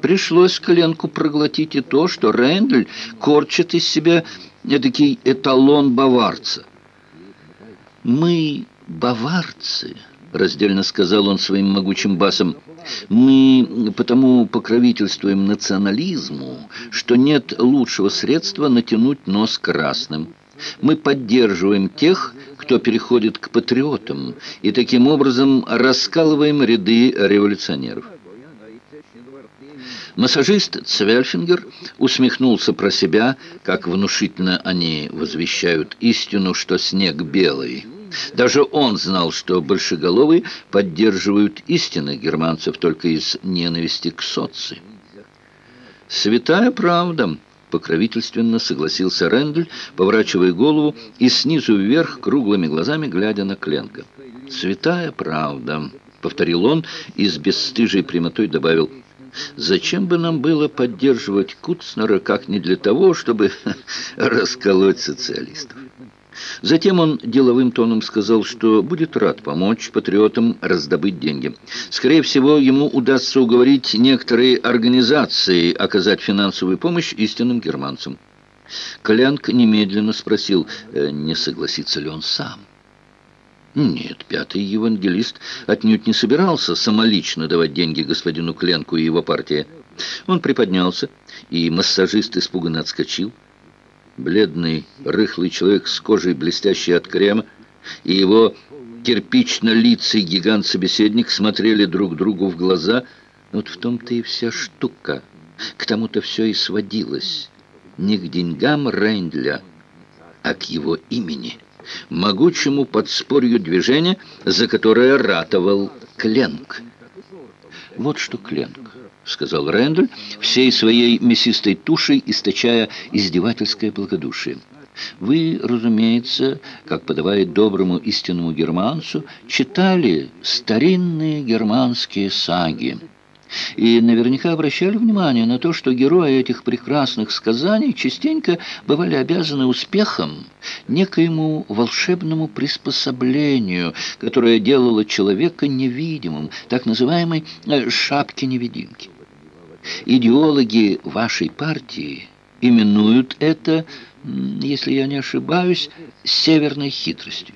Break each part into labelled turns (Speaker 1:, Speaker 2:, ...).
Speaker 1: Пришлось Кленку проглотить и то, что Рейндль корчит из себя эдакий эталон баварца. «Мы баварцы», — раздельно сказал он своим могучим басом, «мы потому покровительствуем национализму, что нет лучшего средства натянуть нос красным». Мы поддерживаем тех, кто переходит к патриотам, и таким образом раскалываем ряды революционеров. Массажист Цвельфингер усмехнулся про себя, как внушительно они возвещают истину, что снег белый. Даже он знал, что большеголовые поддерживают истинных германцев только из ненависти к соци. «Святая правда», — покровительственно согласился Рендель, поворачивая голову и снизу вверх круглыми глазами глядя на Кленка. «Святая правда», — повторил он и с бесстыжей прямотой добавил — Зачем бы нам было поддерживать Куцнера, как не для того, чтобы расколоть социалистов? Затем он деловым тоном сказал, что будет рад помочь патриотам раздобыть деньги. Скорее всего, ему удастся уговорить некоторые организации оказать финансовую помощь истинным германцам. Колянк немедленно спросил, э, не согласится ли он сам. Нет, пятый евангелист отнюдь не собирался самолично давать деньги господину Кленку и его партии. Он приподнялся, и массажист испуганно отскочил. Бледный, рыхлый человек с кожей, блестящей от крема, и его кирпично-лицый гигант-собеседник смотрели друг другу в глаза. Вот в том-то и вся штука. К тому-то все и сводилось. Не к деньгам Рейндля, а к его имени могучему подспорью движения, за которое ратовал Кленк. «Вот что Кленк», — сказал Рэндаль, всей своей мясистой тушей источая издевательское благодушие. «Вы, разумеется, как подавает доброму истинному германцу, читали старинные германские саги» и наверняка обращали внимание на то, что герои этих прекрасных сказаний частенько бывали обязаны успехом некоему волшебному приспособлению, которое делало человека невидимым, так называемой э, «шапки-невидимки». Идеологи вашей партии именуют это, если я не ошибаюсь, северной хитростью.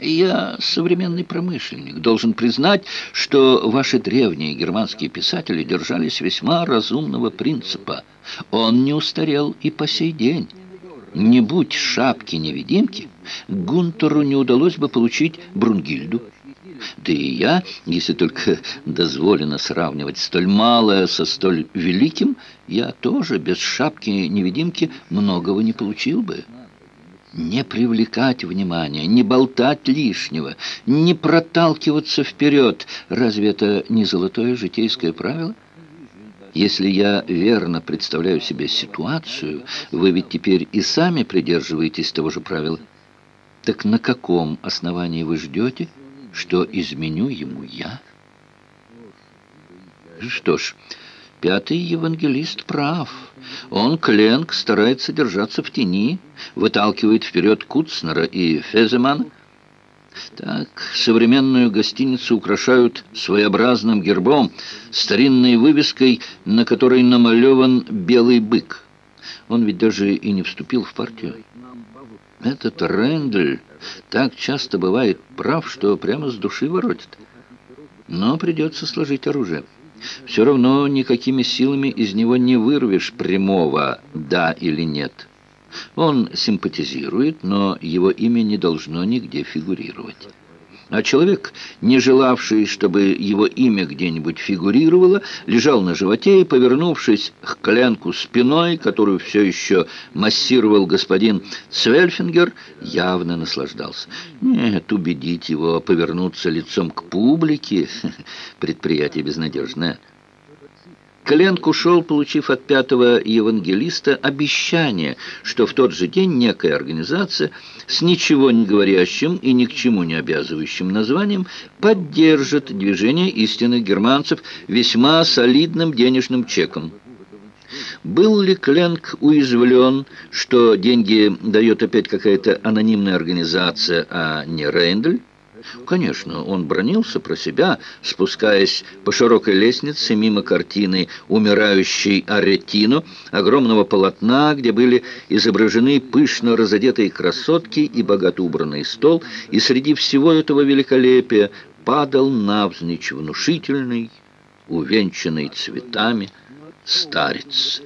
Speaker 1: Я современный промышленник, должен признать, что ваши древние германские писатели держались весьма разумного принципа. Он не устарел и по сей день. Не будь шапки-невидимки, Гунтеру не удалось бы получить Брунгильду. Да и я, если только дозволено сравнивать столь малое со столь великим, я тоже без шапки-невидимки многого не получил бы не привлекать внимания, не болтать лишнего, не проталкиваться вперед. Разве это не золотое житейское правило? Если я верно представляю себе ситуацию, вы ведь теперь и сами придерживаетесь того же правила. Так на каком основании вы ждете, что изменю ему я? Что ж... Пятый евангелист прав. Он, Кленк, старается держаться в тени, выталкивает вперед Куцнера и Феземана. Так, современную гостиницу украшают своеобразным гербом, старинной вывеской, на которой намалеван белый бык. Он ведь даже и не вступил в партию. Этот Рендель так часто бывает прав, что прямо с души воротит. Но придется сложить оружие. Все равно никакими силами из него не вырвешь прямого «да» или «нет». Он симпатизирует, но его имя не должно нигде фигурировать. А человек, не желавший, чтобы его имя где-нибудь фигурировало, лежал на животе и, повернувшись к коленку спиной, которую все еще массировал господин Цвельфингер, явно наслаждался. Нет, убедить его повернуться лицом к публике — предприятие безнадежное. Кленк ушел, получив от пятого евангелиста обещание, что в тот же день некая организация с ничего не говорящим и ни к чему не обязывающим названием поддержит движение истинных германцев весьма солидным денежным чеком. Был ли Кленк уязвлен, что деньги дает опять какая-то анонимная организация, а не Рейндль? Конечно, он бронился про себя, спускаясь по широкой лестнице мимо картины умирающей Аретино, огромного полотна, где были изображены пышно разодетые красотки и богато убранный стол, и среди всего этого великолепия падал навзничь внушительный, увенчанный цветами старец.